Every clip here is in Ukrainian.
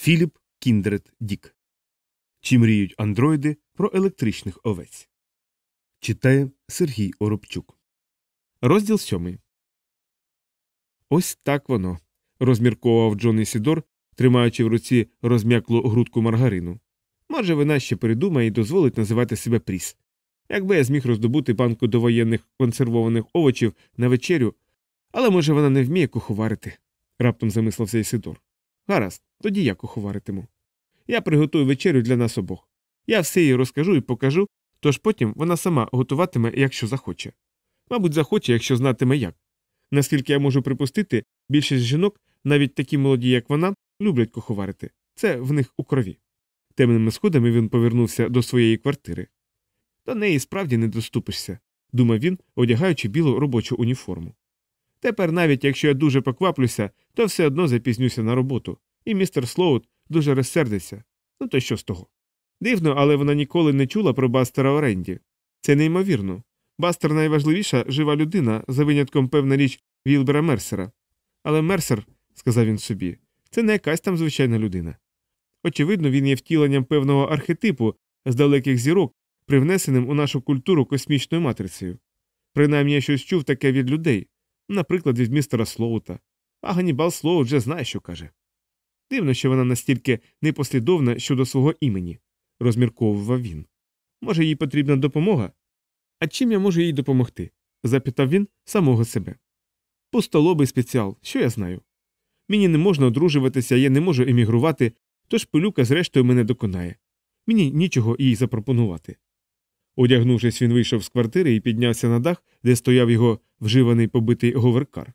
Філіп Кіндред Дік. Чи мріють андроїди про електричних овець? Читає Сергій Оробчук. Розділ сьомий. Ось так воно. розмірковував Джон Ісідор, тримаючи в руці розм'яклу грудку маргарину. Може, вона ще передумає і дозволить називати себе Пріс. Якби я зміг роздобути банку довоєнних консервованих овочів на вечерю, але може вона не вміє куховарити, раптом замислився Ісидор. Гаразд, тоді я куховаритиму. Я приготую вечерю для нас обох. Я все їй розкажу і покажу, тож потім вона сама готуватиме, якщо захоче. Мабуть, захоче, якщо знатиме як. Наскільки я можу припустити, більшість жінок, навіть такі молоді, як вона, люблять куховарити. Це в них у крові. Темними сходами він повернувся до своєї квартири. До неї справді не доступишся, думав він, одягаючи білу робочу уніформу. Тепер, навіть якщо я дуже покваплюся, то все одно запізнюся на роботу, і містер Слоут дуже розсердиться. Ну то що з того? Дивно, але вона ніколи не чула про Бастера Оренді. Це неймовірно. Бастер найважливіша жива людина, за винятком певна річ Вілбера Мерсера. Але Мерсер, сказав він собі, це не якась там звичайна людина. Очевидно, він є втіленням певного архетипу з далеких зірок, привнесеним у нашу культуру космічною матрицею. Принаймні я щось чув таке від людей, наприклад, від містера Слоута. А Ганібал Слоут вже знає, що каже. Дивно, що вона настільки непослідовна щодо свого імені, розмірковував він. Може, їй потрібна допомога? А чим я можу їй допомогти? запитав він самого себе. Пустолобий спеціал, що я знаю. Мені не можна одружуватися, я не можу емігрувати, тож пилюка, зрештою, мене доконає. Мені нічого їй запропонувати. Одягнувшись, він вийшов з квартири і піднявся на дах, де стояв його вживаний побитий говеркар.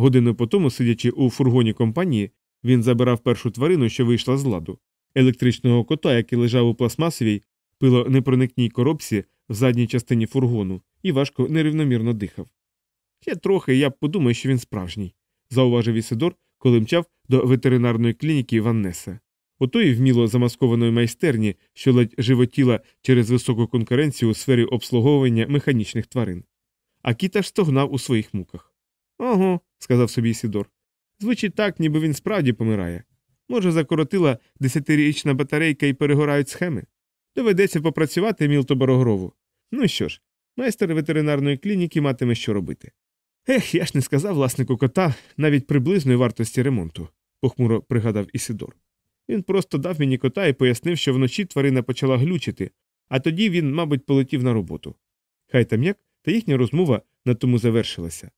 Годину по тому, сидячи у фургоні компанії, він забирав першу тварину, що вийшла з ладу електричного кота, який лежав у пластмасовій, пилонепроникній коробці в задній частині фургону, і важко нерівномірно дихав. Ще трохи я б подумав, що він справжній, зауважив Ісидор, коли мчав до ветеринарної клініки Ваннеса. Отої вміло замаскованої майстерні, що ледь животіла через високу конкуренцію у сфері обслуговування механічних тварин. А кіт аж стогнав у своїх муках. Ого, сказав собі Сідор. Звучить так, ніби він справді помирає. Може, закоротила десятирічна батарейка і перегорають схеми. Доведеться попрацювати Мілто Барогрову. Ну що ж, майстер ветеринарної клініки матиме що робити. Ех, я ж не сказав власнику кота навіть приблизної вартості ремонту, похмуро пригадав Ісидор. Він просто дав мені кота і пояснив, що вночі тварина почала глючити, а тоді він, мабуть, полетів на роботу. Хай там як, та їхня розмова на тому завершилася.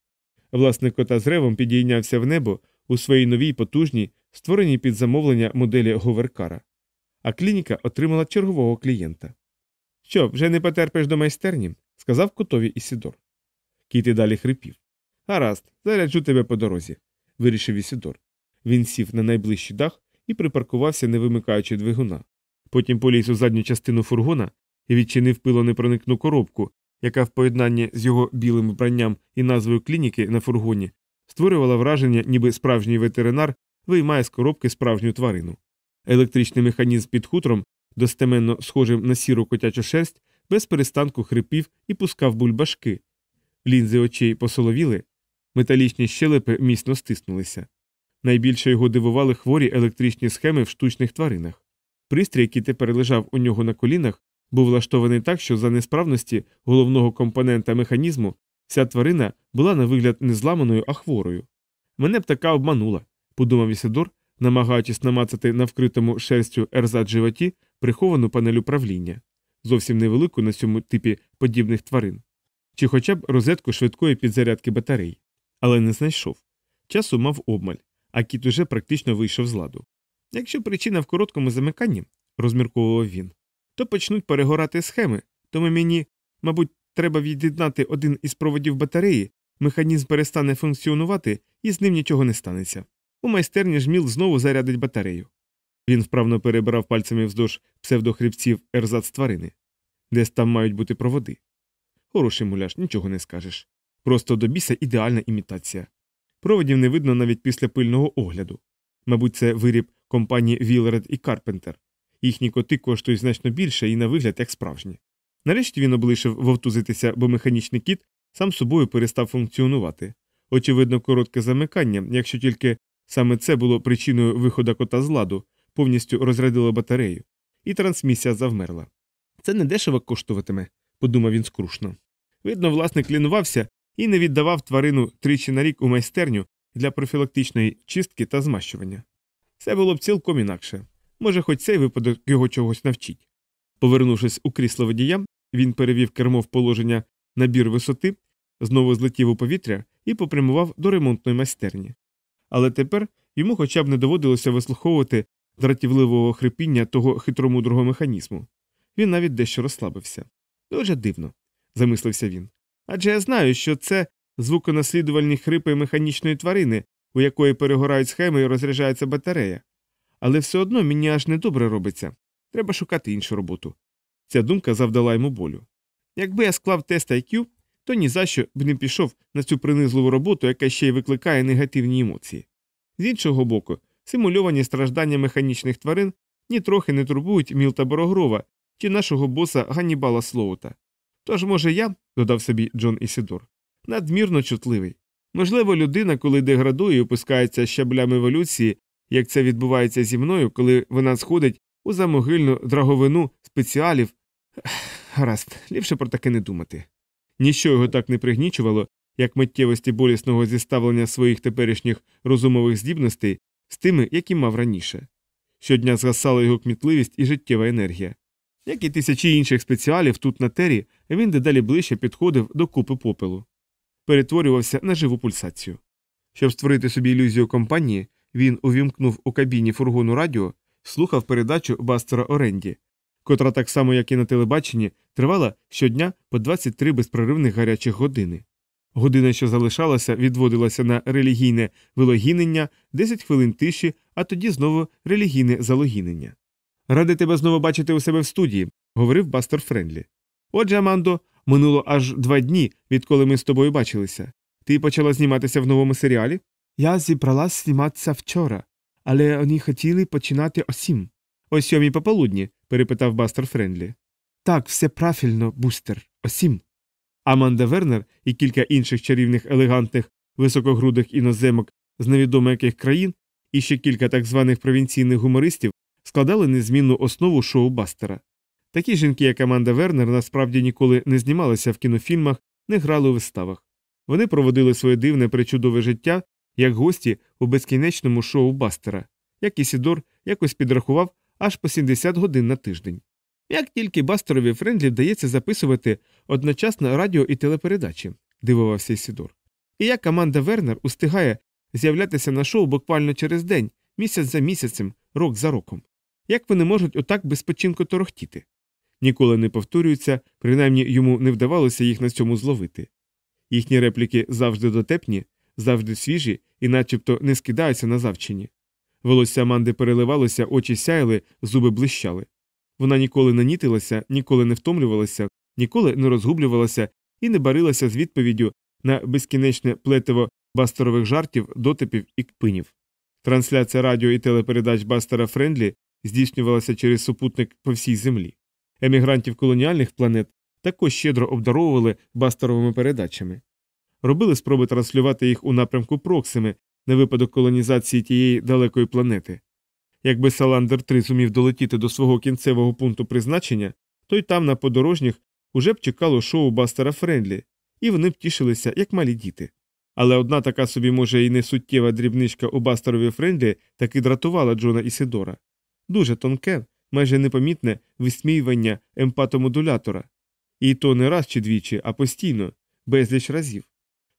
Власник кота з ревом підійнявся в небо у своїй новій потужній, створеній під замовлення моделі Говеркара, а клініка отримала чергового клієнта. Що, вже не потерпиш до майстерні? сказав котові Ісідор. Кіт і далі хрипів. Гаразд, заряджу тебе по дорозі, вирішив Ісідор. Він сів на найближчий дах і припаркувався, не вимикаючи двигуна. Потім поліз у задню частину фургона і відчинив пилонепроникну коробку, яка в поєднанні з його білим вбранням і назвою клініки на фургоні створювала враження, ніби справжній ветеринар виймає з коробки справжню тварину. Електричний механізм під хутром, достеменно схожим на сіру котячу шерсть, без перестанку хрипів і пускав бульбашки. Лінзи очей посоловіли, металічні щелепи міцно стиснулися. Найбільше його дивували хворі електричні схеми в штучних тваринах. Пристрій, який тепер лежав у нього на колінах, був влаштований так, що за несправності головного компонента механізму вся тварина була на вигляд не зламаною, а хворою. Мене б така обманула, подумав Ісидор, намагаючись намацати на вкритому шерстю ерзат животі приховану панель управління, зовсім невелику на цьому типі подібних тварин, чи хоча б розетку швидкої підзарядки батарей. Але не знайшов. Часу мав обмаль, а кіт уже практично вийшов з ладу. Якщо причина в короткому замиканні, розмірковував він, то почнуть перегорати схеми, тому мені, мабуть, треба від'єднати один із проводів батареї, механізм перестане функціонувати і з ним нічого не станеться. У майстерні жміл знову зарядить батарею. Він вправно перебирав пальцями вздовж псевдохребців ерзац тварини. Десь там мають бути проводи. Хороший муляж, нічого не скажеш. Просто до біса ідеальна імітація. Проводів не видно навіть після пильного огляду. Мабуть, це виріб компанії Вілред і Карпентер. Їхні коти коштують значно більше і на вигляд як справжні. Нарешті він облишив вовтузитися, бо механічний кіт сам собою перестав функціонувати. Очевидно, коротке замикання, якщо тільки саме це було причиною виходу кота з ладу, повністю розрядило батарею, і трансмісія завмерла. Це не дешево коштуватиме, подумав він скрушно. Видно, власник лінувався і не віддавав тварину тричі на рік у майстерню для профілактичної чистки та змащування. Це було б цілком інакше. Може, хоч цей випадок його чогось навчить. Повернувшись у крісло водія, він перевів кермо в положення набір висоти, знову злетів у повітря і попрямував до ремонтної майстерні. Але тепер йому хоча б не доводилося вислуховувати дратівливого хрипіння того хитромудрого механізму. Він навіть дещо розслабився. Дуже дивно, замислився він. Адже я знаю, що це звуконаслідувальні хрипи механічної тварини, у якої перегорають схеми і розряджається батарея. Але все одно мені аж недобре робиться. Треба шукати іншу роботу. Ця думка завдала йому болю. Якби я склав тест IQ, то ні за що б не пішов на цю принизливу роботу, яка ще й викликає негативні емоції. З іншого боку, симульовані страждання механічних тварин нітрохи не турбують Мілта Борогрова чи нашого боса Ганнібала Слоута. Тож, може, я, додав собі Джон Ісідор, надмірно чутливий. Можливо, людина, коли деградує і опускається щаблям еволюції, як це відбувається зі мною, коли вона сходить у замогильну драговину спеціалів. Гаразд, ліпше про таке не думати. Ніщо його так не пригнічувало, як миттєвості болісного зіставлення своїх теперішніх розумових здібностей з тими, які мав раніше. Щодня згасала його кмітливість і життєва енергія. Як і тисячі інших спеціалів тут на тері, він дедалі ближче підходив до купи попелу, перетворювався на живу пульсацію. Щоб створити собі ілюзію компанії, він увімкнув у кабіні фургону радіо, слухав передачу Бастера Оренді, котра так само, як і на телебаченні, тривала щодня по 23 безпроривних гарячих години. Година, що залишалася, відводилася на релігійне вилогінення, 10 хвилин тиші, а тоді знову релігійне залогінення. Ради тебе знову бачити у себе в студії, говорив Бастер Френдлі. Отже, Амандо, минуло аж два дні, відколи ми з тобою бачилися. Ти почала зніматися в новому серіалі? Я зібралась зніматися вчора, але вони хотіли починати о сім. О сьомій пополудні, перепитав Бастер Френдлі. Так, все правильно, бустер, о сім. Аманда Вернер і кілька інших чарівних елегантних високогрудих іноземок з невідомо яких країн, і ще кілька так званих провінційних гумористів складали незмінну основу шоу Бастера. Такі жінки, як Аманда Вернер, насправді ніколи не знімалися в кінофільмах, не грали у виставах. Вони проводили своє дивне причудове життя як гості у безкінечному шоу Бастера, як Ісідор якось підрахував аж по 70 годин на тиждень. Як тільки Бастерові Френдлі вдається записувати одночасно радіо і телепередачі, дивувався Ісідор. І як команда Вернер устигає з'являтися на шоу буквально через день, місяць за місяцем, рок за роком. Як вони можуть отак безпочинку торохтіти? Ніколи не повторюються, принаймні йому не вдавалося їх на цьому зловити. Їхні репліки завжди дотепні, завжди свіжі і начебто не скидаються на завчині. Волосся Аманди переливалося, очі сяяли, зуби блищали. Вона ніколи не нітилася, ніколи не втомлювалася, ніколи не розгублювалася і не барилася з відповіддю на безкінечне плетиво бастерових жартів, дотипів і кпинів. Трансляція радіо і телепередач Бастера Френдлі здійснювалася через супутник по всій землі. Емігрантів колоніальних планет також щедро обдаровували бастеровими передачами. Робили спроби транслювати їх у напрямку Проксими на випадок колонізації тієї далекої планети. Якби Саландер 3 зумів долетіти до свого кінцевого пункту призначення, то й там на подорожніх уже б чекало шоу Бастера Френдлі, і вони б тішилися, як малі діти. Але одна така собі, може, і не суттєва дрібничка у Бастерові Френдлі таки дратувала Джона Ісидора. Дуже тонке, майже непомітне висміювання емпатомодулятора. І то не раз чи двічі, а постійно, безліч разів.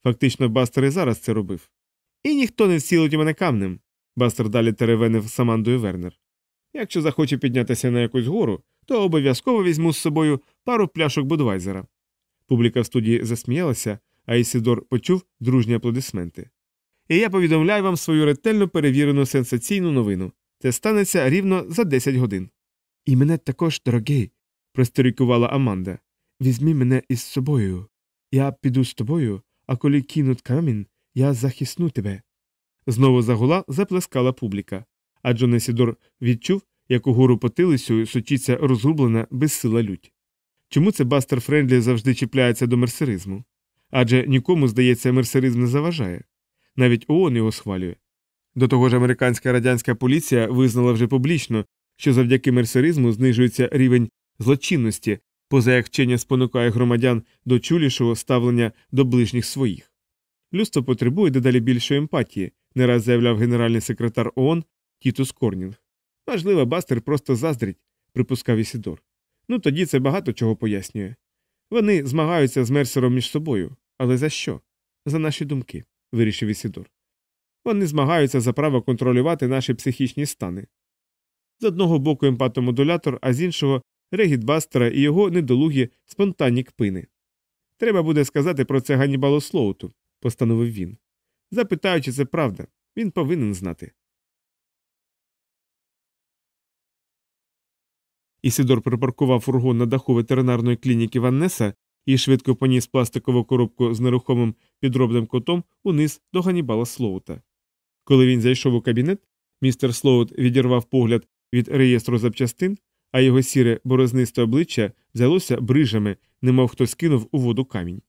Фактично, Бастер і зараз це робив. І ніхто не поцілить у мене каменем. Бастер далі теревенив з Амандою Вернер. Якщо захоче піднятися на якусь гору, то обов'язково візьму з собою пару пляшок Будвайзера. Публіка в студії засміялася, а Ісідор почув дружні аплодисменти. І я повідомляю вам свою ретельно перевірену сенсаційну новину. Це станеться рівно за 10 годин. І мене також, дорогий, просторікувала Аманда. Візьми мене із собою. Я піду з тобою, а коли кинуть камінь, я захисну тебе. Знову загула заплескала публіка, а Джон Ісидор відчув, як угору потилицею сочиться розгублена безсила лють. Чому це Бастер Френдлі завжди чіпляється до мерсеризму? Адже нікому, здається, мерсеризм не заважає. Навіть ООН його схвалює. До того ж, американська радянська поліція визнала вже публічно, що завдяки мерсеризму знижується рівень злочинності, позаяк вчення спонукає громадян до чулішого ставлення до ближніх своїх. Людство потребує дедалі більшої емпатії, не раз заявляв генеральний секретар ООН Тітус Корнінг. Можливо, Бастер просто заздрить, припускав Ісідор. Ну тоді це багато чого пояснює. Вони змагаються з Мерсером між собою. Але за що? За наші думки, вирішив Ісідор. Вони змагаються за право контролювати наші психічні стани. З одного боку емпатомодулятор, а з іншого регіт Бастера і його недолугі спонтанні кпини. Треба буде сказати про це Ганнібалу Слоуту, постановив він. Запитаю, чи це правда, він повинен знати. Ісідор припаркував фургон на даху ветеринарної клініки Ваннеса і швидко поніс пластикову коробку з нерухомим підробним котом униз до Ганнібала Слоута. Коли він зайшов у кабінет, містер Слоут відірвав погляд від реєстру запчастин, а його сіре борознисте обличчя взялося брижами, немов хтось кинув у воду камінь.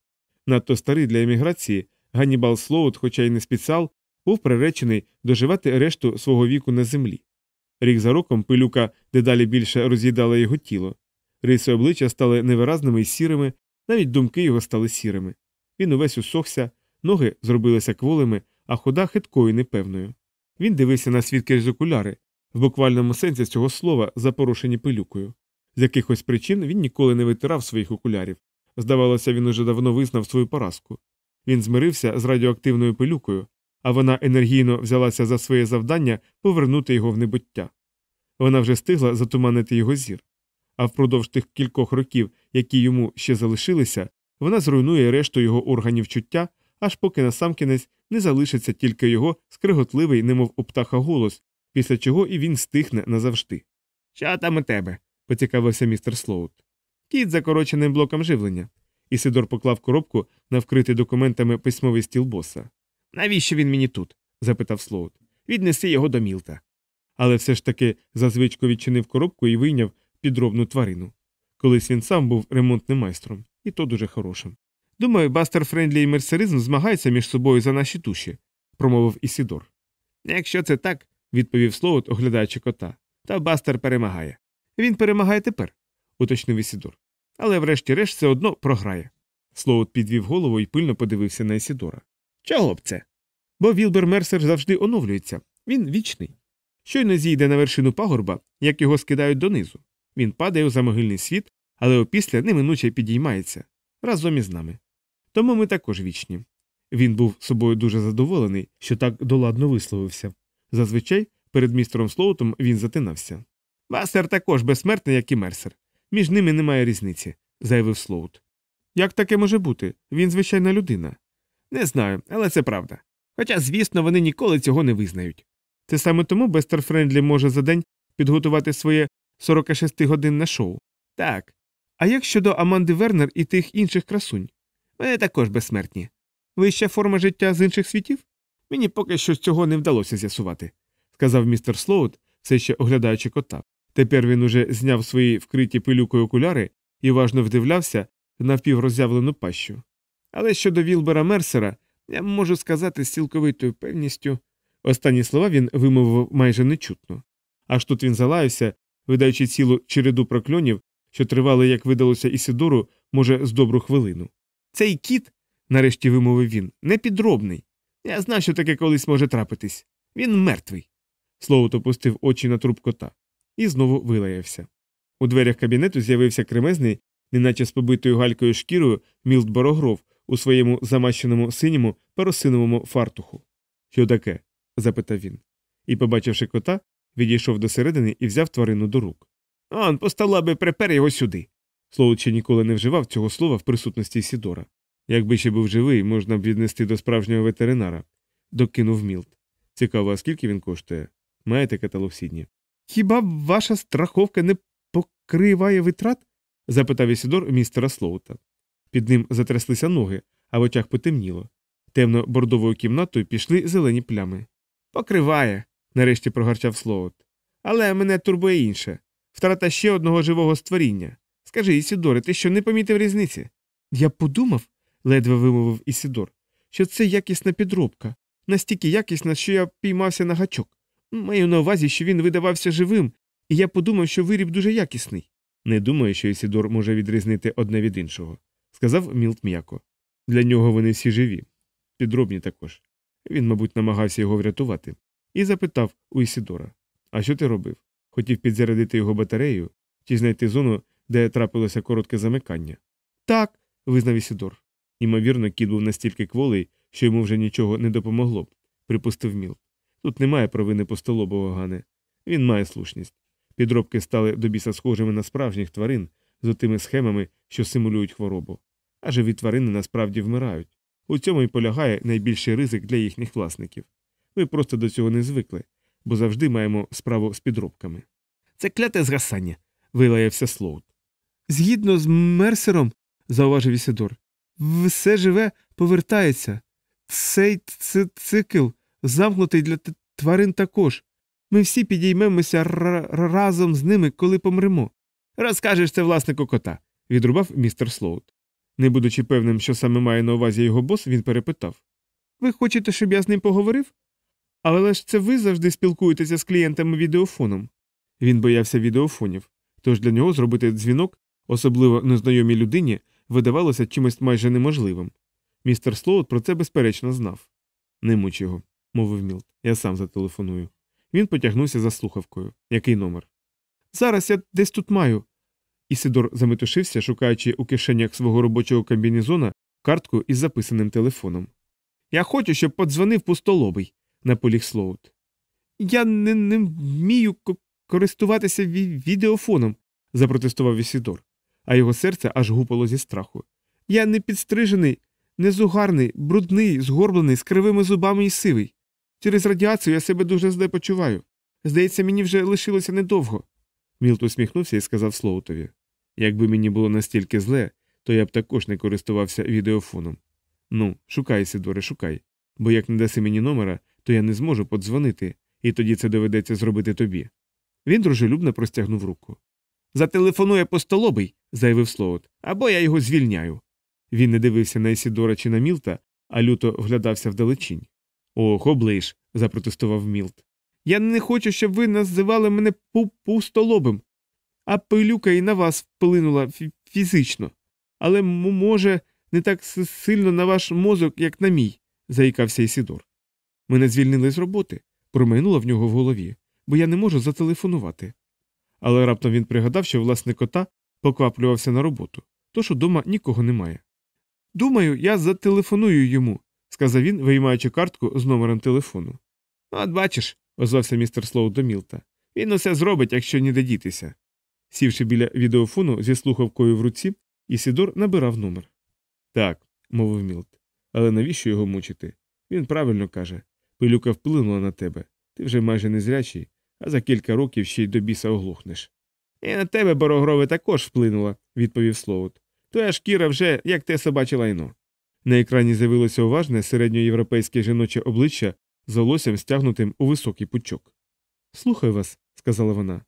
Надто старий для еміграції, Ганнібал Слоут, хоча й не спеціал, був приречений доживати решту свого віку на землі. Рік за роком пилюка дедалі більше роз'їдала його тіло. Риси обличчя стали невиразними і сірими, навіть думки його стали сірими. Він увесь усохся, ноги зробилися кволими, а хода хиткою і непевною. Він дивився на світ крізь окуляри, в буквальному сенсі цього слова, запорошені пилюкою. З якихось причин він ніколи не витирав своїх окулярів. Здавалося, він уже давно визнав свою поразку. Він змирився з радіоактивною пилюкою, а вона енергійно взялася за своє завдання повернути його в небуття. Вона вже стигла затуманити його зір. А впродовж тих кількох років, які йому ще залишилися, вона зруйнує решту його органів чуття, аж поки насамкінець не залишиться тільки його скриготливий, немов у птаха голос, після чого і він стихне назавжди. Що там у тебе? поцікавився містер Слоут. Кіт закороченим блоком живлення. Ісидор поклав коробку на вкритий документами письмовий стіл боса. Навіщо він мені тут? запитав Слоут. Віднеси його до Мілта. Але все ж таки зазвичку відчинив коробку і вийняв підробну тварину. Колись він сам був ремонтним майстром, і то дуже хорошим. Думаю, Бастер Френдлі і мерсеризм змагаються між собою за наші душі, промовив Ісідор. Якщо це так, відповів Слоут, оглядаючи кота, то Бастер перемагає. Він перемагає тепер, уточнив Ісідор. Але врешті-решт все одно програє. Слоут підвів голову і пильно подивився на Ісідора. Чого б це? Бо Вілбер Мерсер завжди оновлюється. Він вічний. Щойно зійде на вершину пагорба, як його скидають донизу. Він падає у замогильний світ, але опісля неминуче підіймається разом із нами. Тому ми також вічні. Він був собою дуже задоволений, що так доладно висловився. Зазвичай перед містером Слоутом він затинався. Бастер також безсмертний, як і мерсер. Між ними немає різниці, заявив Слоут. Як таке може бути? Він звичайна людина. Не знаю, але це правда. Хоча, звісно, вони ніколи цього не визнають. Це саме тому Бестер Френдлі може за день підготувати своє 46-годинне шоу. Так. А як щодо Аманди Вернер і тих інших красунь? Вони також безсмертні. Вища форма життя з інших світів? Мені поки що цього не вдалося з'ясувати, сказав містер Слоут, все ще оглядаючи кота. Тепер він уже зняв свої вкриті пилюкою окуляри і важно вдивлявся в навпівроззявлену пащу. Але щодо Вілбера Мерсера, я можу сказати з цілковитою певністю. Останні слова він вимовив майже нечутно. Аж тут він залаявся, видаючи цілу череду прокльонів, що тривали, як видалося Ісидору, може, з добру хвилину. Цей кіт, нарешті вимовив він, не підробний. Я знаю, що таке колись може трапитись. Він мертвий. Слово опустив очі на труп кота і знову вилаявся. У дверях кабінету з'явився кремезний, неначе з побитою галькою шкірою, мілт борогров у своєму замащеному синьому парусиновому фартуху. Що таке? запитав він. І, побачивши кота, відійшов до середини і взяв тварину до рук. Он постала би припер його сюди. Ще ніколи не вживав цього слова в присутності Сідора. Якби ще був живий, можна б віднести до справжнього ветеринара, докинув Мілт. Цікаво, а скільки він коштує? Маєте каталог Сідні? Хіба ваша страховка не покриває витрат? запитав Ісідор містера Слоута. Під ним затряслися ноги, а в очах потемніло. Темно бордовою кімнатою пішли зелені плями. Покриває, нарешті прогарчав Слоут. Але мене турбує інше втрата ще одного живого створіння. Скажи, Ісідоре, ти що не помітив різниці? Я подумав, ледве вимовив Ісідор, що це якісна підробка, настільки якісна, що я піймався на гачок. Маю на увазі, що він видавався живим, і я подумав, що виріб дуже якісний. Не думаю, що Ісідор може відрізнити одне від іншого, сказав Мілт м'яко. Для нього вони всі живі, підробні також. Він, мабуть, намагався його врятувати, і запитав у Ісідора А що ти робив? Хотів підзарядити його батарею чи знайти зону, де трапилося коротке замикання. Так, визнав Ісідор. Ймовірно, кіт був настільки кволий, що йому вже нічого не допомогло б, припустив Мілт. Тут немає провини постолобого Гане. Він має слушність. Підробки стали до біса схожими на справжніх тварин з отими схемами, що симулюють хворобу. А живі тварини насправді вмирають. У цьому і полягає найбільший ризик для їхніх власників. Ми просто до цього не звикли, бо завжди маємо справу з підробками. Це кляте згасання, вилаявся Слоут. Згідно з Мерсером, зауважив Ісидор, все живе повертається. Цей цикл замкнутий для тварин також. Ми всі підіймемося разом з ними, коли помремо. Розкажеш це власнику кота, відрубав містер Слоут. Не будучи певним, що саме має на увазі його бос, він перепитав Ви хочете, щоб я з ним поговорив? Але ж це ви завжди спілкуєтеся з клієнтами відеофоном. Він боявся відеофонів, тож для нього зробити дзвінок, особливо незнайомій людині, видавалося чимось майже неможливим. Містер Слоут про це безперечно знав. Не муч його, мовив Мілт. Я сам зателефоную. Він потягнувся за слухавкою. Який номер? Зараз я десь тут маю. Ісидор заметушився, шукаючи у кишенях свого робочого комбінезона картку із записаним телефоном. Я хочу, щоб подзвонив пустолобий, наполіг Слоут. Я не не вмію користуватися відеофоном, запротестував Ісідор, а його серце аж гупало зі страху. Я не підстрижений, незугарний, брудний, згорблений, з кривими зубами і сивий. Через радіацію я себе дуже зле почуваю. Здається, мені вже лишилося недовго. Мілт усміхнувся і сказав Слоутові Якби мені було настільки зле, то я б також не користувався відеофоном. Ну, шукай, Сидоре, шукай, бо як не даси мені номера, то я не зможу подзвонити, і тоді це доведеться зробити тобі. Він дружелюбно простягнув руку. Зателефонує постолобий, заявив Слоут, або я його звільняю. Він не дивився на Ісідора чи на Мілта, а люто вглядався вдалечінь. Ох, оближ, запротестував Мілт. Я не хочу, щоб ви називали мене пустолобим, а пилюка і на вас вплинула фізично. Але, може, не так сильно на ваш мозок, як на мій, заїкався Ісідор. Мене звільнили з роботи, промайнуло в нього в голові, бо я не можу зателефонувати. Але раптом він пригадав, що власне кота покваплювався на роботу, тож удома нікого немає. Думаю, я зателефоную йому, сказав він, виймаючи картку з номером телефону. От бачиш, озвався містер Слоу до Мілта. Він усе зробить, якщо ніде дітися. Сівши біля відеофону зі слухавкою в руці, Ісідор набирав номер. Так, мовив Мілт. Але навіщо його мучити? Він правильно каже пилюка вплинула на тебе. Ти вже майже незрячий, а за кілька років ще й до біса оглухнеш. І на тебе, Борогрове, також вплинула, відповів Слоут. Твоя шкіра вже як те собаче лайно. На екрані з'явилося уважне середньоєвропейське жіноче обличчя з волоссям стягнутим у високий пучок. Слухаю вас, сказала вона.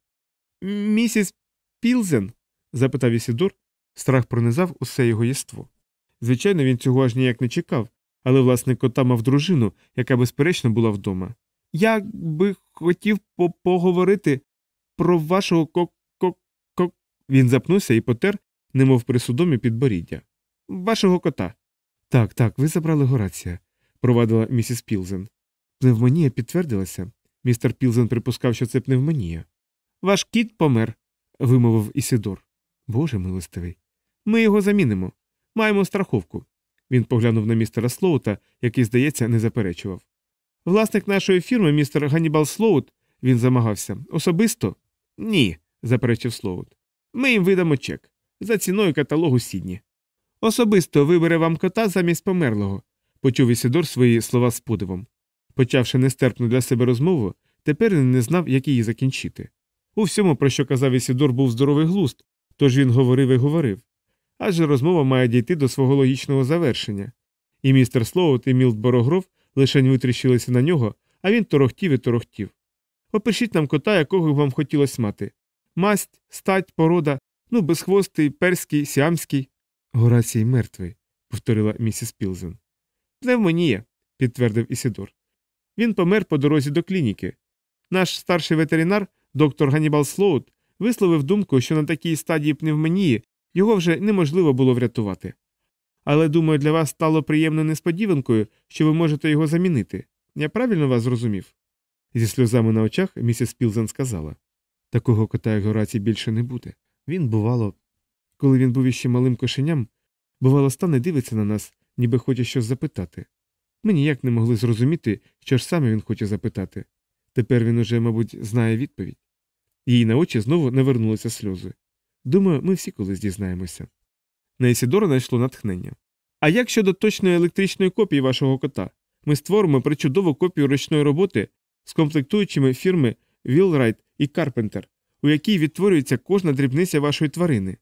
Місіс Пілзен? запитав Ісідор. Страх пронизав усе його єство. Звичайно, він цього аж ніяк не чекав, але власне кота мав дружину, яка, безперечно, була вдома. Я би хотів по поговорити про вашого ко ко ко Він запнувся і потер, немов при судомі підборіддя. Вашого кота. Так, так, ви забрали Горація, провадила місіс Пілзен. Пневмонія підтвердилася. Містер Пілзен припускав, що це пневмонія. Ваш кіт помер, вимовив Ісидор. Боже милостивий. Ми його замінимо. Маємо страховку. Він поглянув на містера Слоута, який, здається, не заперечував. Власник нашої фірми, містер Ганнібал Слоут, він замагався. Особисто? Ні, заперечив Слоут. Ми їм видамо чек за ціною каталогу Сідні. Особисто вибере вам кота замість померлого, почув Ісідор свої слова з подивом. Почавши нестерпну для себе розмову, тепер він не знав, як її закінчити. У всьому, про що казав Ісідор, був здоровий глузд, тож він говорив і говорив. Адже розмова має дійти до свого логічного завершення. І містер Слоут і Мілт Борогров лишень витріщилися на нього, а він торохтів і торохтів. Опишіть нам кота, якого вам хотілося мати масть, стать, порода, ну, безхвостий, перський, сіамський. Горацій мертвий, повторила місіс Пілзен. Пневмонія, підтвердив Ісідор. Він помер по дорозі до клініки. Наш старший ветеринар, доктор Ганібал Слоут, висловив думку, що на такій стадії пневмонії його вже неможливо було врятувати. Але, думаю, для вас стало приємною несподіванкою, що ви можете його замінити. Я правильно вас зрозумів? Зі сльозами на очах місіс Пілзен сказала такого кота, як Горацій, більше не буде. Він, бувало, коли він був іще малим кошеням, бувало, стане дивиться на нас, ніби хоче щось запитати. Ми ніяк не могли зрозуміти, що ж саме він хоче запитати. Тепер він уже, мабуть, знає відповідь. Їй на очі знову навернулися сльози. Думаю, ми всі колись дізнаємося. На Ісідора знайшло натхнення. А як щодо точної електричної копії вашого кота? Ми створимо причудову копію ручної роботи з комплектуючими фірми Вілрайт і Карпентер, у якій відтворюється кожна дрібниця вашої тварини.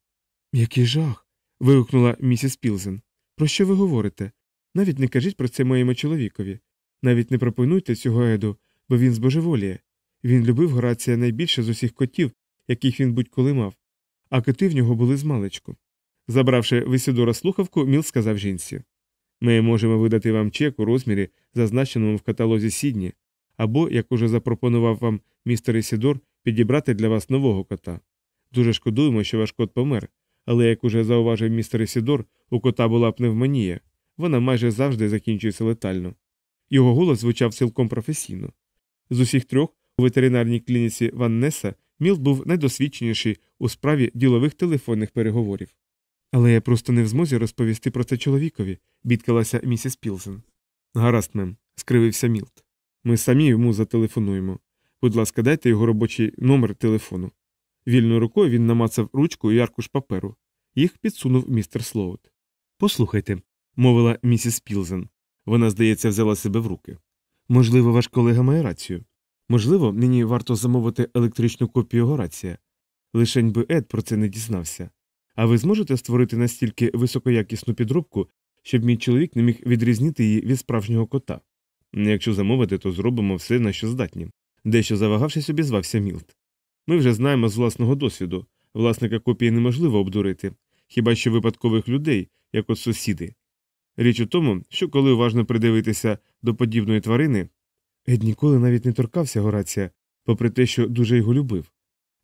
Який жах. вигукнула місіс Пілзен. Про що ви говорите? Навіть не кажіть про це моєму чоловікові. Навіть не пропонуйте цього Еду, бо він збожеволіє. Він любив Горація найбільше з усіх котів, яких він будь-коли мав, а коти в нього були з Забравши Висідора слухавку, Міл сказав жінці Ми можемо видати вам чек у розмірі, зазначеному в каталозі Сідні, або, як уже запропонував вам містер Ісідор, підібрати для вас нового кота. Дуже шкодуємо, що ваш кот помер, але, як уже зауважив містер Ісідор, у кота була пневмонія, вона майже завжди закінчується летально. Його голос звучав цілком професійно. З усіх трьох у ветеринарній клініці Ваннеса Мілт був найдосвідченіший у справі ділових телефонних переговорів. Але я просто не в змозі розповісти про це чоловікові, бідкалася місіс Пілсен. Гаразд, мем, скривився Мілт. Ми самі йому зателефонуємо. Будь ласка, дайте його робочий номер телефону. Вільною рукою він намацав ручку і аркуш паперу. Їх підсунув містер Слоут. Послухайте, мовила місіс Пілзен. Вона, здається, взяла себе в руки. Можливо, ваш колега має рацію. Можливо, мені варто замовити електричну копію Горація. Лишень би Ед про це не дізнався. А ви зможете створити настільки високоякісну підробку, щоб мій чоловік не міг відрізнити її від справжнього кота? Якщо замовити, то зробимо все, на що здатні. Дещо завагавшись, обізвався Мілт. Ми вже знаємо з власного досвіду власника копії неможливо обдурити, хіба що випадкових людей, як от сусіди. Річ у тому, що коли уважно придивитися до подібної тварини, Ед ніколи навіть не торкався Горація, попри те, що дуже його любив.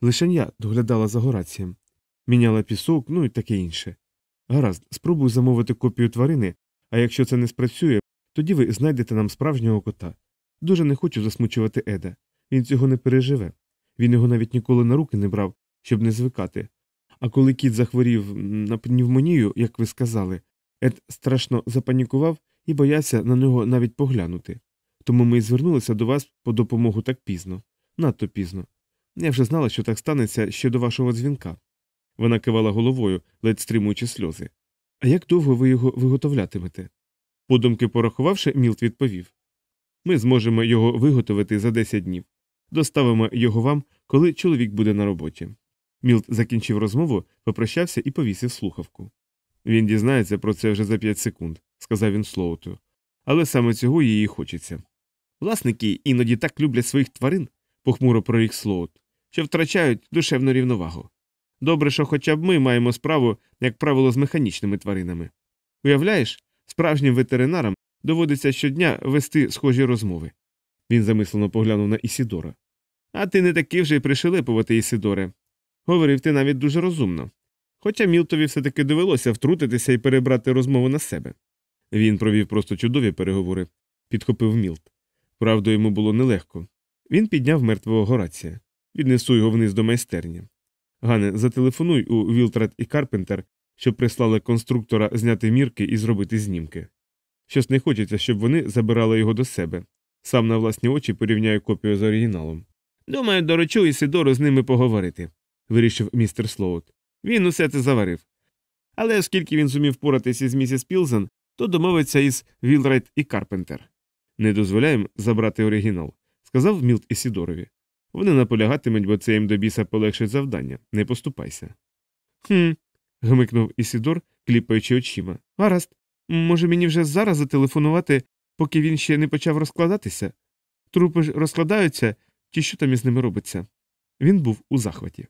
Лише я доглядала за Горацієм, міняла пісок, ну і таке інше. Гаразд, спробую замовити копію тварини, а якщо це не спрацює, тоді ви знайдете нам справжнього кота. Дуже не хочу засмучувати Еда. Він цього не переживе. Він його навіть ніколи на руки не брав, щоб не звикати. А коли кіт захворів на пневмонію, як ви сказали, Ед страшно запанікував і боявся на нього навіть поглянути. Тому ми й звернулися до вас по допомогу так пізно, надто пізно. Я вже знала, що так станеться ще до вашого дзвінка. Вона кивала головою, ледь стримуючи сльози. А як довго ви його виготовлятимете? Подумки порахувавши, Мілт відповів Ми зможемо його виготовити за 10 днів. Доставимо його вам, коли чоловік буде на роботі. Мілт закінчив розмову, попрощався і повісив слухавку. Він дізнається про це вже за 5 секунд, сказав він Слоуту. Але саме цього їй хочеться. Власники іноді так люблять своїх тварин, похмуро прорік Слоут, що втрачають душевну рівновагу. Добре, що хоча б ми маємо справу, як правило, з механічними тваринами. Уявляєш, справжнім ветеринарам доводиться щодня вести схожі розмови. Він замислено поглянув на Ісідора. А ти не такий вже й пришелепувати, Ісідоре. Говорив ти навіть дуже розумно. Хоча Мілтові все таки довелося втрутитися і перебрати розмову на себе. Він провів просто чудові переговори, підхопив Мілт. Правда, йому було нелегко. Він підняв мертвого Горація. Віднесу його вниз до майстерні. Гане, зателефонуй у Вілрайт і Карпентер, щоб прислали конструктора зняти мірки і зробити знімки. Щось не хочеться, щоб вони забирали його до себе. Сам на власні очі порівняю копію з оригіналом. Думаю, доручу Ісидору з ними поговорити, вирішив містер Слоут. Він усе це заварив. Але оскільки він зумів упоратися з місіс Пілзен, то домовиться із Вілрайт і Карпентер. Не дозволяємо забрати оригінал, сказав Мілт Ісідорові. Вони наполягатимуть, бо це їм до біса полегшить завдання. Не поступайся. Хм. гмикнув Ісідор, кліпаючи очима. Гаразд. Може, мені вже зараз зателефонувати, поки він ще не почав розкладатися? Трупи ж розкладаються, чи що там із ними робиться? Він був у захваті.